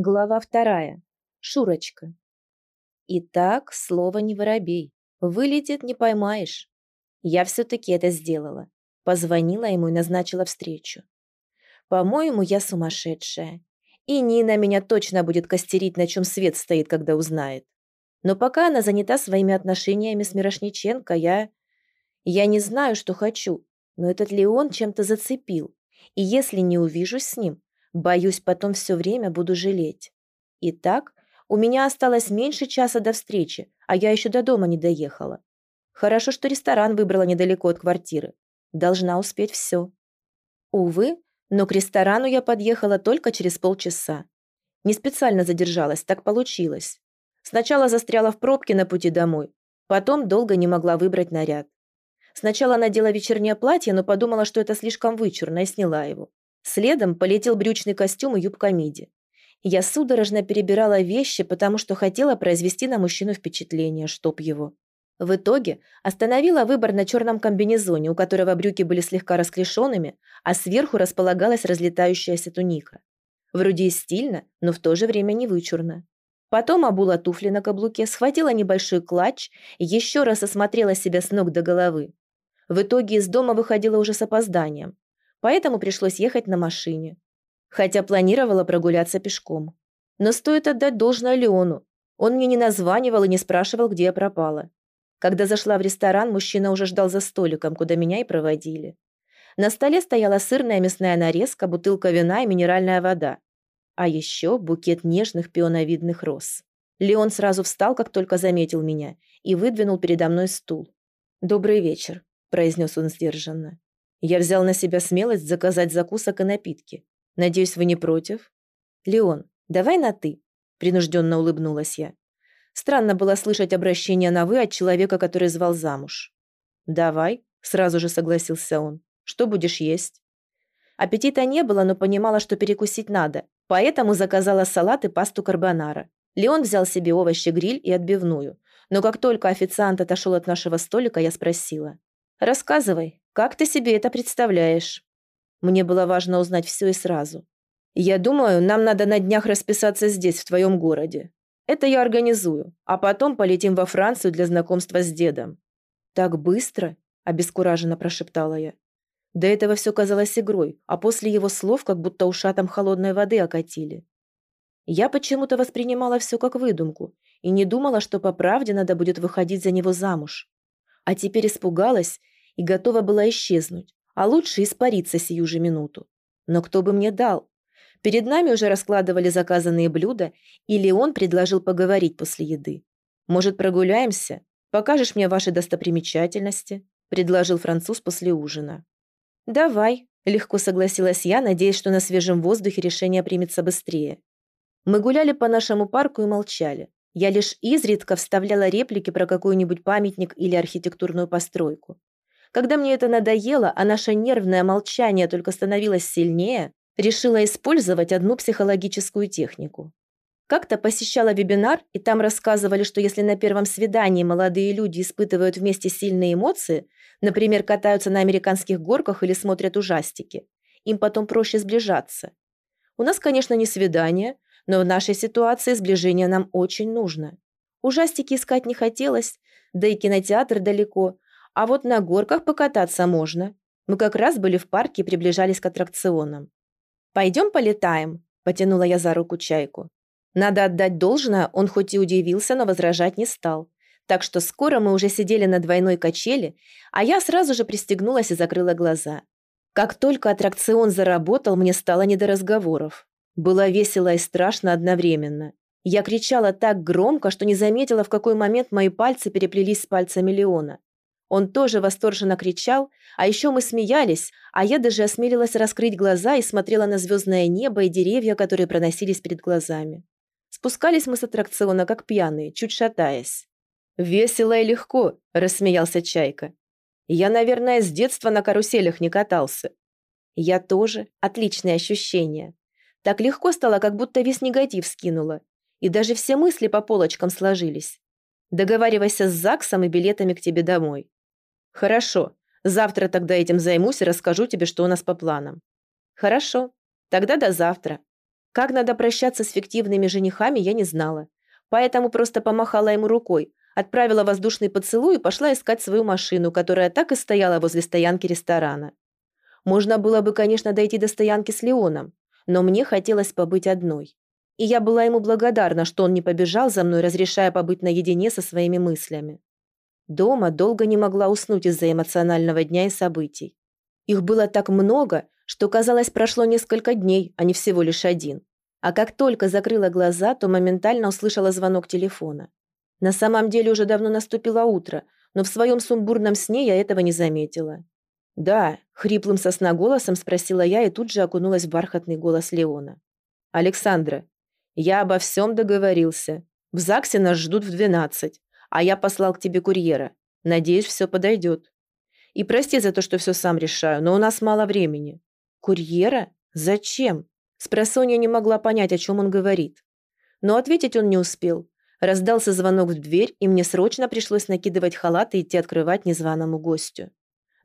Глава вторая. Шурочка. Итак, слово не воробей. Вылетит, не поймаешь. Я все-таки это сделала. Позвонила ему и назначила встречу. По-моему, я сумасшедшая. И Нина меня точно будет костерить, на чем свет стоит, когда узнает. Но пока она занята своими отношениями с Мирошниченко, я... Я не знаю, что хочу, но этот Леон чем-то зацепил. И если не увижусь с ним, Боюсь, потом все время буду жалеть. Итак, у меня осталось меньше часа до встречи, а я еще до дома не доехала. Хорошо, что ресторан выбрала недалеко от квартиры. Должна успеть все. Увы, но к ресторану я подъехала только через полчаса. Не специально задержалась, так получилось. Сначала застряла в пробке на пути домой, потом долго не могла выбрать наряд. Сначала надела вечернее платье, но подумала, что это слишком вычурно, и сняла его. Следом полетел брючный костюм и юбка миди. Я судорожно перебирала вещи, потому что хотела произвести на мужчину впечатление, чтоб его. В итоге остановила выбор на черном комбинезоне, у которого брюки были слегка расклешенными, а сверху располагалась разлетающаяся туника. Вроде и стильно, но в то же время не вычурно. Потом обула туфли на каблуке, схватила небольшой клатч еще раз осмотрела себя с ног до головы. В итоге из дома выходила уже с опозданием поэтому пришлось ехать на машине. Хотя планировала прогуляться пешком. Но стоит отдать должное Леону. Он мне не названивал и не спрашивал, где я пропала. Когда зашла в ресторан, мужчина уже ждал за столиком, куда меня и проводили. На столе стояла сырная мясная нарезка, бутылка вина и минеральная вода. А еще букет нежных пионовидных роз. Леон сразу встал, как только заметил меня, и выдвинул передо мной стул. «Добрый вечер», – произнес он сдержанно. Я взял на себя смелость заказать закусок и напитки. Надеюсь, вы не против? Леон, давай на «ты», – принужденно улыбнулась я. Странно было слышать обращение на «вы» от человека, который звал замуж. «Давай», – сразу же согласился он. «Что будешь есть?» Аппетита не было, но понимала, что перекусить надо, поэтому заказала салат и пасту карбонара. Леон взял себе овощи-гриль и отбивную, но как только официант отошел от нашего столика, я спросила. «Рассказывай, как ты себе это представляешь?» Мне было важно узнать все и сразу. «Я думаю, нам надо на днях расписаться здесь, в твоем городе. Это я организую, а потом полетим во Францию для знакомства с дедом». «Так быстро?» – обескураженно прошептала я. До этого все казалось игрой, а после его слов как будто ушатом холодной воды окатили. Я почему-то воспринимала все как выдумку и не думала, что по правде надо будет выходить за него замуж. А теперь испугалась и готова была исчезнуть, а лучше испариться сию же минуту. Но кто бы мне дал? Перед нами уже раскладывали заказанные блюда, и Леон предложил поговорить после еды. «Может, прогуляемся? Покажешь мне ваши достопримечательности?» – предложил француз после ужина. «Давай», – легко согласилась я, надеясь, что на свежем воздухе решение примется быстрее. Мы гуляли по нашему парку и молчали. Я лишь изредка вставляла реплики про какой-нибудь памятник или архитектурную постройку. Когда мне это надоело, а наше нервное молчание только становилось сильнее, решила использовать одну психологическую технику. Как-то посещала вебинар, и там рассказывали, что если на первом свидании молодые люди испытывают вместе сильные эмоции, например, катаются на американских горках или смотрят ужастики, им потом проще сближаться. У нас, конечно, не свидание, но в нашей ситуации сближение нам очень нужно. Ужастики искать не хотелось, да и кинотеатр далеко, а вот на горках покататься можно. Мы как раз были в парке и приближались к аттракционам. «Пойдем полетаем», – потянула я за руку Чайку. Надо отдать должное, он хоть и удивился, но возражать не стал. Так что скоро мы уже сидели на двойной качели, а я сразу же пристегнулась и закрыла глаза. Как только аттракцион заработал, мне стало не до разговоров. Было весело и страшно одновременно. Я кричала так громко, что не заметила, в какой момент мои пальцы переплелись с пальцами Леона. Он тоже восторженно кричал, а еще мы смеялись, а я даже осмелилась раскрыть глаза и смотрела на звездное небо и деревья, которые проносились перед глазами. Спускались мы с аттракциона, как пьяные, чуть шатаясь. «Весело и легко», – рассмеялся Чайка. «Я, наверное, с детства на каруселях не катался». «Я тоже. Отличные ощущения. Так легко стало, как будто весь негатив скинула. И даже все мысли по полочкам сложились. Договаривайся с ЗАГСом и билетами к тебе домой. «Хорошо. Завтра тогда этим займусь и расскажу тебе, что у нас по планам». «Хорошо. Тогда до завтра». Как надо прощаться с фиктивными женихами, я не знала. Поэтому просто помахала ему рукой, отправила воздушный поцелуй и пошла искать свою машину, которая так и стояла возле стоянки ресторана. Можно было бы, конечно, дойти до стоянки с Леоном, но мне хотелось побыть одной. И я была ему благодарна, что он не побежал за мной, разрешая побыть наедине со своими мыслями. Дома долго не могла уснуть из-за эмоционального дня и событий. Их было так много, что, казалось, прошло несколько дней, а не всего лишь один. А как только закрыла глаза, то моментально услышала звонок телефона. На самом деле уже давно наступило утро, но в своем сумбурном сне я этого не заметила. «Да», — хриплым сосноголосом спросила я и тут же окунулась в бархатный голос Леона. «Александра, я обо всем договорился. В ЗАГСе нас ждут в двенадцать, а я послал к тебе курьера. Надеюсь, все подойдет. И прости за то, что все сам решаю, но у нас мало времени». «Курьера? Зачем?» Спросонья не могла понять, о чем он говорит. Но ответить он не успел. Раздался звонок в дверь, и мне срочно пришлось накидывать халат и идти открывать незваному гостю.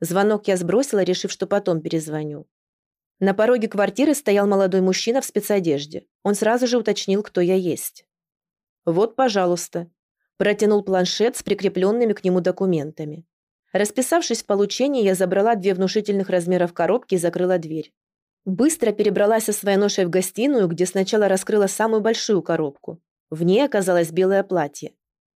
Звонок я сбросила, решив, что потом перезвоню. На пороге квартиры стоял молодой мужчина в спецодежде. Он сразу же уточнил, кто я есть. «Вот, пожалуйста». Протянул планшет с прикрепленными к нему документами. Расписавшись в получении, я забрала две внушительных размеров коробки и закрыла дверь. Быстро перебралась со своей ношей в гостиную, где сначала раскрыла самую большую коробку. В ней оказалось белое платье.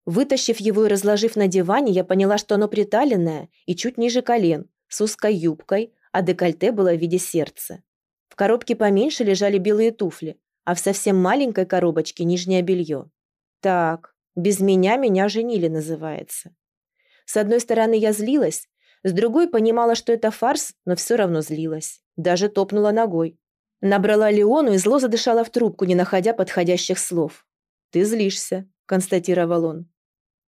Вытащив его и разложив на диване, я поняла, что оно приталенное и чуть ниже колен, с узкой юбкой, а декольте было в виде сердца. В коробке поменьше лежали белые туфли, а в совсем маленькой коробочке нижнее белье. Так, без меня меня женили называется. С одной стороны, я злилась, с другой понимала, что это фарс, но все равно злилась. Даже топнула ногой. Набрала Леону и зло задышала в трубку, не находя подходящих слов. «Ты злишься», – констатировал он.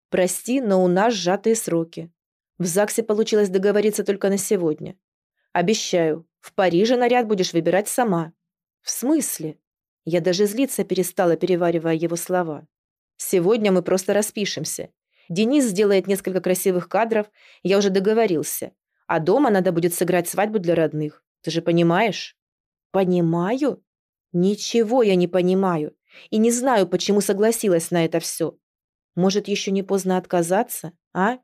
«Прости, но у нас сжатые сроки. В ЗАГСе получилось договориться только на сегодня. Обещаю, в Париже наряд будешь выбирать сама». «В смысле?» Я даже злиться перестала, переваривая его слова. «Сегодня мы просто распишемся. Денис сделает несколько красивых кадров, я уже договорился. А дома надо будет сыграть свадьбу для родных. Ты же понимаешь?» «Понимаю? Ничего я не понимаю. И не знаю, почему согласилась на это все. Может, еще не поздно отказаться, а?»